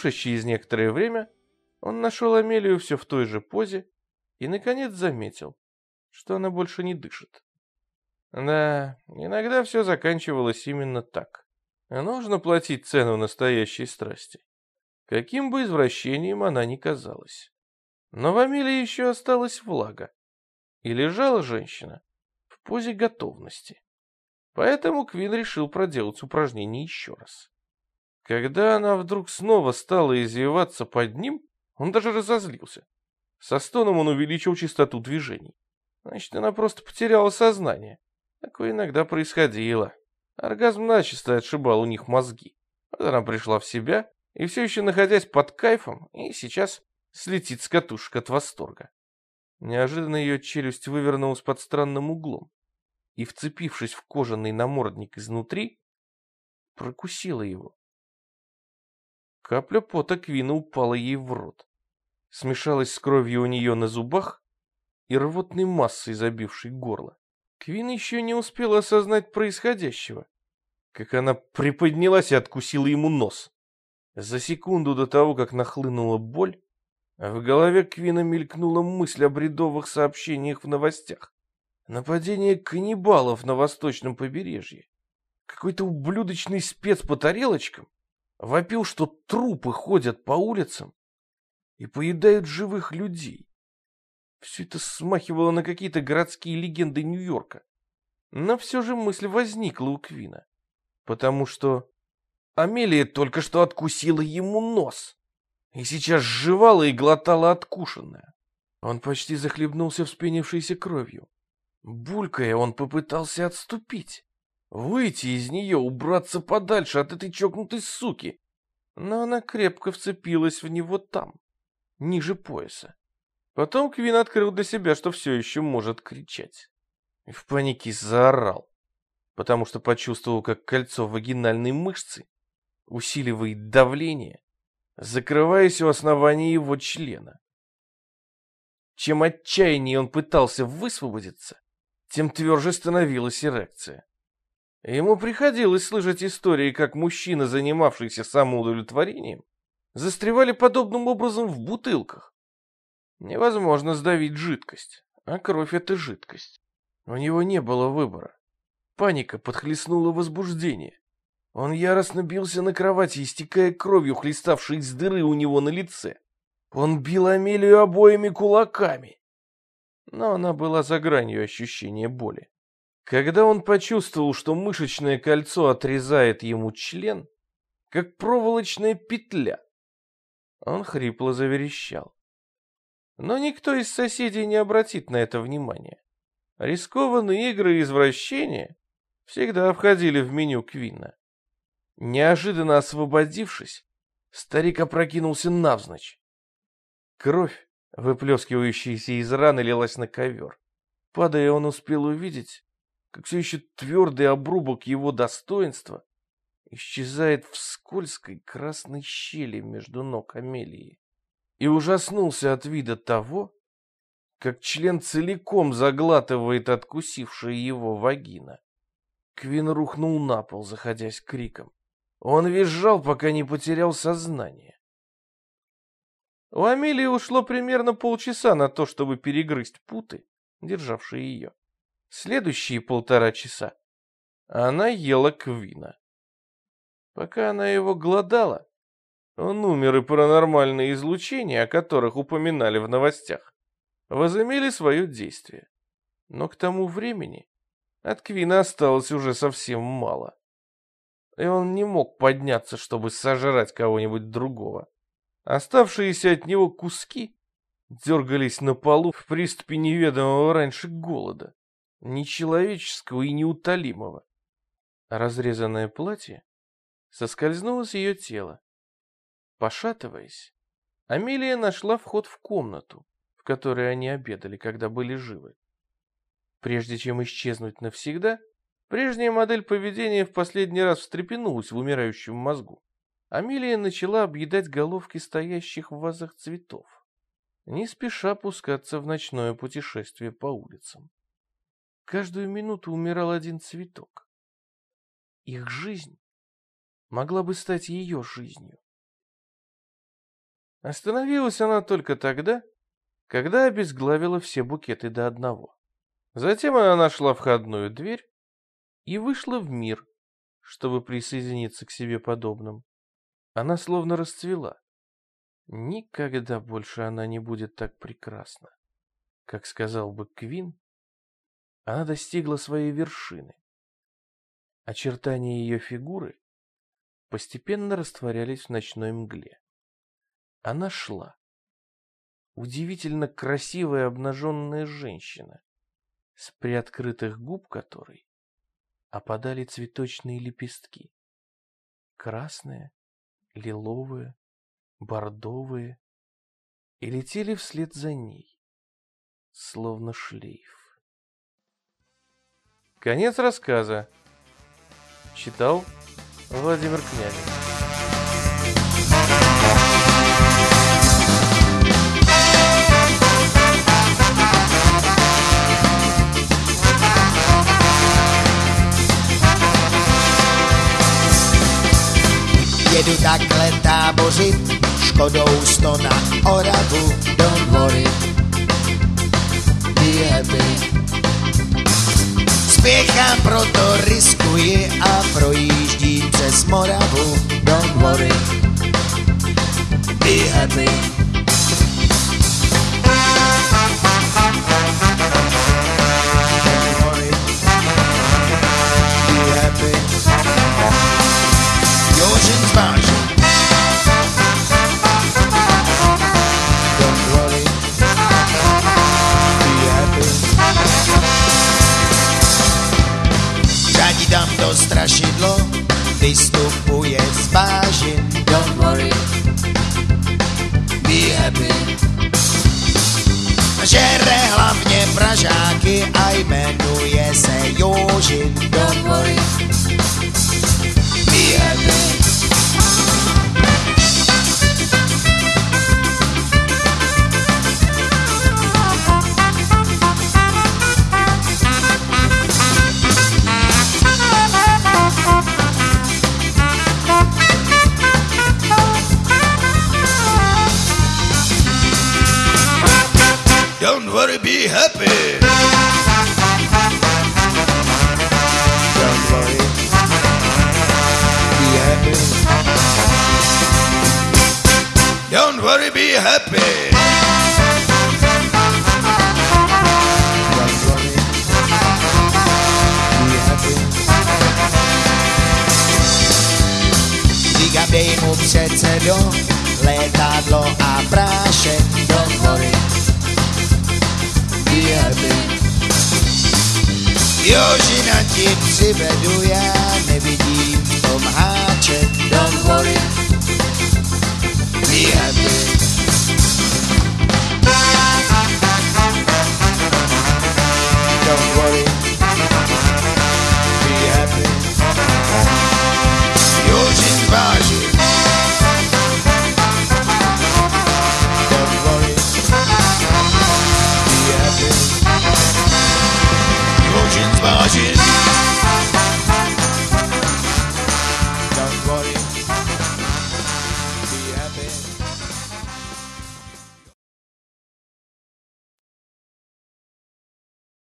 Вернувшись через некоторое время, он нашел Амелию все в той же позе и, наконец, заметил, что она больше не дышит. Да, иногда все заканчивалось именно так. Нужно платить цену настоящей страсти. Каким бы извращением она ни казалась. Но в Амелии еще осталась влага. И лежала женщина в позе готовности. Поэтому Квин решил проделать упражнение еще раз. Когда она вдруг снова стала извиваться под ним, он даже разозлился. Со стоном он увеличил частоту движений. Значит, она просто потеряла сознание. Такое иногда происходило. Оргазм начисто отшибал у них мозги. Вот она пришла в себя и все еще находясь под кайфом, и сейчас слетит с катушек от восторга. Неожиданно ее челюсть вывернулась под странным углом и, вцепившись в кожаный намордник изнутри, прокусила его. Капля пота Квина упала ей в рот, смешалась с кровью у нее на зубах и рвотной массой, забившей горло. Квин еще не успела осознать происходящего, как она приподнялась и откусила ему нос. За секунду до того, как нахлынула боль, в голове Квина мелькнула мысль о бредовых сообщениях в новостях. Нападение каннибалов на восточном побережье. Какой-то ублюдочный спец по тарелочкам вопил, что трупы ходят по улицам и поедают живых людей. Все это смахивало на какие-то городские легенды Нью-Йорка. Но все же мысль возникла у Квина, потому что Амелия только что откусила ему нос и сейчас жевала и глотала откушенное. Он почти захлебнулся вспенившейся кровью. Булькая, он попытался отступить, выйти из нее, убраться подальше от этой чокнутой суки. Но она крепко вцепилась в него там, ниже пояса. Потом Квин открыл для себя, что все еще может кричать. И в панике заорал, потому что почувствовал, как кольцо вагинальной мышцы усиливает давление, закрываясь у основания его члена. Чем отчаяннее он пытался высвободиться, тем тверже становилась эрекция. Ему приходилось слышать истории, как мужчины, занимавшиеся самоудовлетворением, застревали подобным образом в бутылках. Невозможно сдавить жидкость, а кровь — это жидкость. У него не было выбора. Паника подхлестнула возбуждение. Он яростно бился на кровати, истекая кровью, хлеставшей из дыры у него на лице. Он бил Амелию обоими кулаками но она была за гранью ощущения боли. Когда он почувствовал, что мышечное кольцо отрезает ему член, как проволочная петля, он хрипло заверещал. Но никто из соседей не обратит на это внимания. Рискованные игры и извращения всегда входили в меню Квинна. Неожиданно освободившись, старик опрокинулся навзничь. Кровь выплескивающаяся из раны, лилась на ковер. Падая, он успел увидеть, как все еще твердый обрубок его достоинства исчезает в скользкой красной щели между ног Амелии. И ужаснулся от вида того, как член целиком заглатывает откусившая его вагина. Квин рухнул на пол, заходясь криком. Он визжал, пока не потерял сознание. У Амелии ушло примерно полчаса на то, чтобы перегрызть путы, державшие ее. Следующие полтора часа она ела квина. Пока она его глодала, он умер, и паранормальные излучения, о которых упоминали в новостях, возымели свое действие. Но к тому времени от Квина осталось уже совсем мало. И он не мог подняться, чтобы сожрать кого-нибудь другого. Оставшиеся от него куски дергались на полу в приступе неведомого раньше голода, нечеловеческого и неутолимого. Разрезанное платье соскользнуло с ее тела. Пошатываясь, Амелия нашла вход в комнату, в которой они обедали, когда были живы. Прежде чем исчезнуть навсегда, прежняя модель поведения в последний раз встрепенулась в умирающем мозгу. Амелия начала объедать головки стоящих в вазах цветов, не спеша пускаться в ночное путешествие по улицам. Каждую минуту умирал один цветок. Их жизнь могла бы стать ее жизнью. Остановилась она только тогда, когда обезглавила все букеты до одного. Затем она нашла входную дверь и вышла в мир, чтобы присоединиться к себе подобным. Она словно расцвела. Никогда больше она не будет так прекрасна. Как сказал бы Квин, она достигла своей вершины. Очертания ее фигуры постепенно растворялись в ночной мгле. Она шла. Удивительно красивая обнаженная женщина, с приоткрытых губ которой опадали цветочные лепестки. Красные, лиловые, бордовые, и летели вслед за ней, словно шлейф. Конец рассказа. Читал Владимир Князев. Jedu takhle tábořit, škodou sto na Oravu, don't worry, be happy. Spěchám, proto riskuji a projíždím přes Moravu, don't worry, be happy. Žere hlavně pražáky a jmenuje se Jožin. Don't sklepy. Don't worry, be happy. Dej mu předsedo, letadlo a prášek, don't worry be happy. Joži na ti přivedu já nevidím, tom háček, don't worry